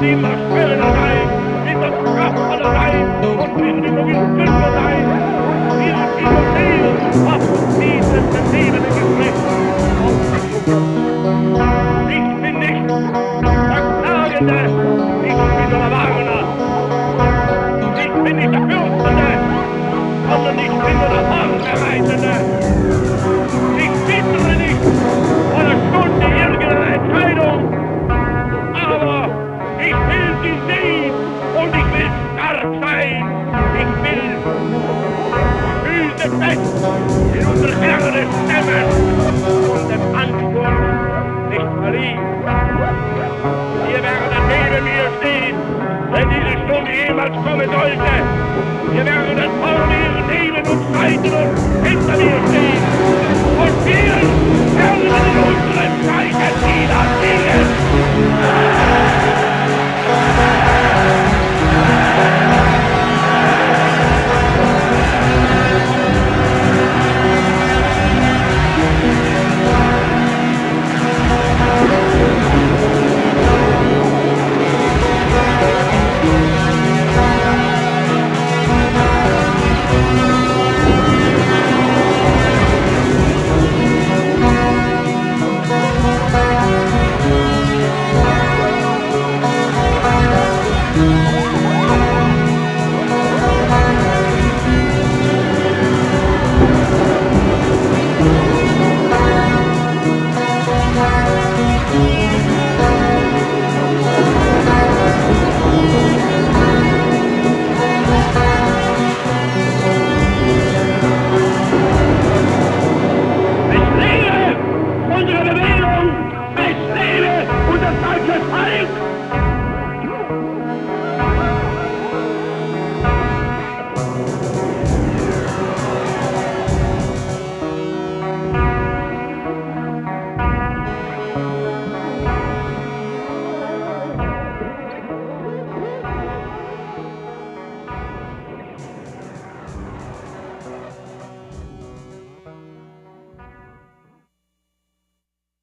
wir die Maschwellen die Wir gehen. vorwärts kommen sollte. Wir werden